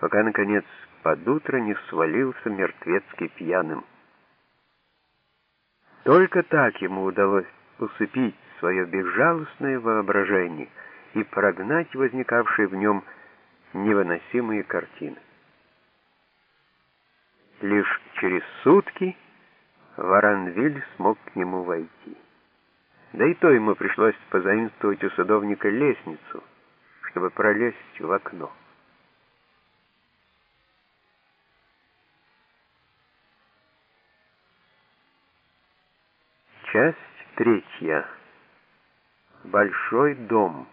пока, наконец, под утро не свалился мертвецки пьяным. Только так ему удалось усыпить свое безжалостное воображение и прогнать возникавшие в нем невыносимые картины. Лишь через сутки Варанвиль смог к нему войти. Да и то ему пришлось позаимствовать у садовника лестницу, чтобы пролезть в окно. Часть третья. Большой дом.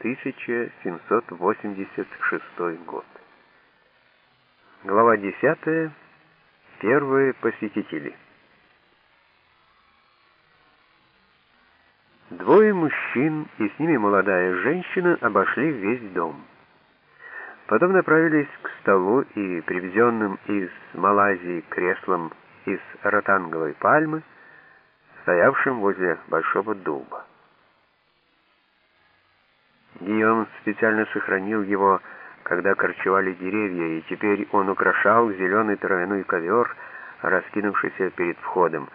1786 год. Глава 10. Первые посетители. Двое мужчин и с ними молодая женщина обошли весь дом. Потом направились к столу и привезенным из Малайзии креслам из ротанговой пальмы, стоявшим возле большого дуба. Гийом специально сохранил его, когда корчевали деревья, и теперь он украшал зеленый травяной ковер, раскинувшийся перед входом.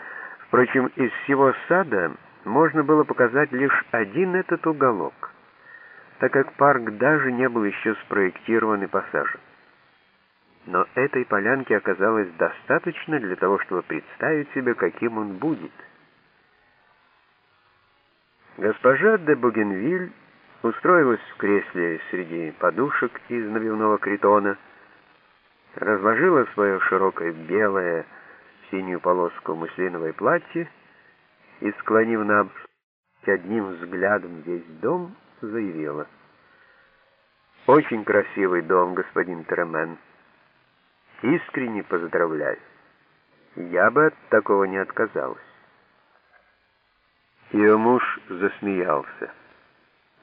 Впрочем, из всего сада можно было показать лишь один этот уголок, так как парк даже не был еще спроектирован и посажен. Но этой полянки оказалось достаточно для того, чтобы представить себе, каким он будет. Госпожа де Бугенвиль устроилась в кресле среди подушек из навивного критона, разложила свое широкое белое синюю полоску муслиновое платье и, склонив на одним взглядом весь дом, заявила. «Очень красивый дом, господин Тремен. Искренне поздравляю. Я бы от такого не отказалась». Ее муж засмеялся.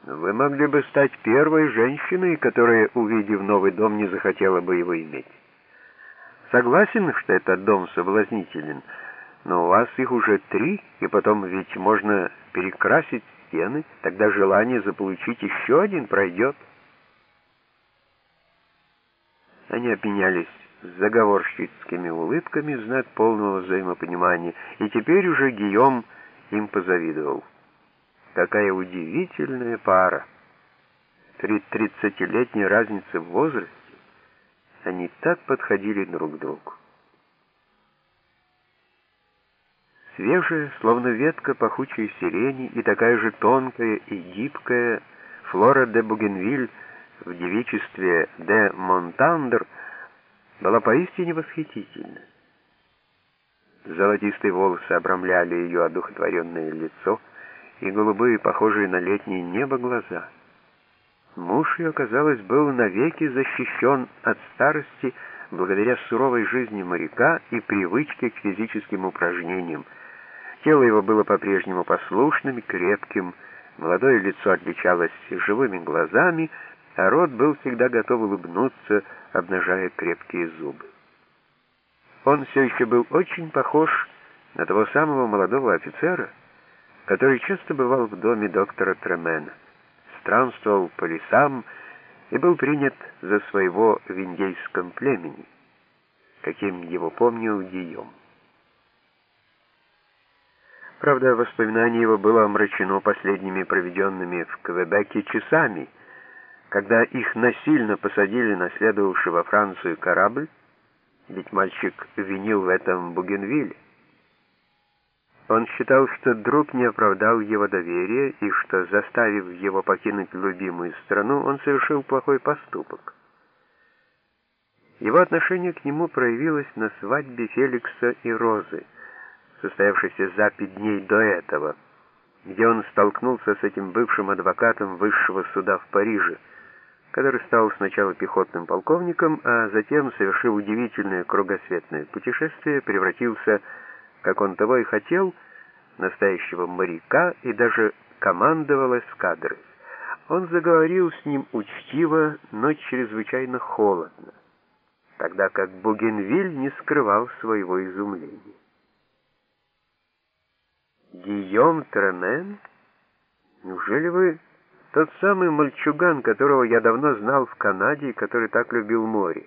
«Вы могли бы стать первой женщиной, которая, увидев новый дом, не захотела бы его иметь. Согласен, что этот дом соблазнителен, но у вас их уже три, и потом ведь можно перекрасить стены, тогда желание заполучить еще один пройдет. Они обменялись заговорщицкими улыбками в знак полного взаимопонимания, и теперь уже Гийом им позавидовал. Какая удивительная пара! При тридцатилетней разнице в возрасте они так подходили друг к другу. Свежая, словно ветка пахучей сирени, и такая же тонкая и гибкая Флора де Бугенвиль в девичестве де Монтандер была поистине восхитительна. Золотистые волосы обрамляли ее одухотворенное лицо и голубые, похожие на летнее небо, глаза. Муж ее, казалось, был навеки защищен от старости благодаря суровой жизни моряка и привычке к физическим упражнениям, Тело его было по-прежнему послушным и крепким, молодое лицо отличалось живыми глазами, а рот был всегда готов улыбнуться, обнажая крепкие зубы. Он все еще был очень похож на того самого молодого офицера, который часто бывал в доме доктора Тремена, странствовал по лесам и был принят за своего в индейском племени, каким его помнил Гийом. Правда, воспоминание его было омрачено последними проведенными в Квебеке часами, когда их насильно посадили на следовавший во Францию корабль, ведь мальчик винил в этом Бугенвиль. Он считал, что друг не оправдал его доверия и что, заставив его покинуть любимую страну, он совершил плохой поступок. Его отношение к нему проявилось на свадьбе Феликса и Розы состоявшийся за пять дней до этого, где он столкнулся с этим бывшим адвокатом высшего суда в Париже, который стал сначала пехотным полковником, а затем, совершив удивительное кругосветное путешествие, превратился, как он того и хотел, настоящего моряка и даже командовал эскадрой. Он заговорил с ним учтиво, но чрезвычайно холодно, тогда как Бугенвиль не скрывал своего изумления. Гийом Тремен? Неужели вы Тот самый мальчуган, которого я давно знал в Канаде и который так любил море.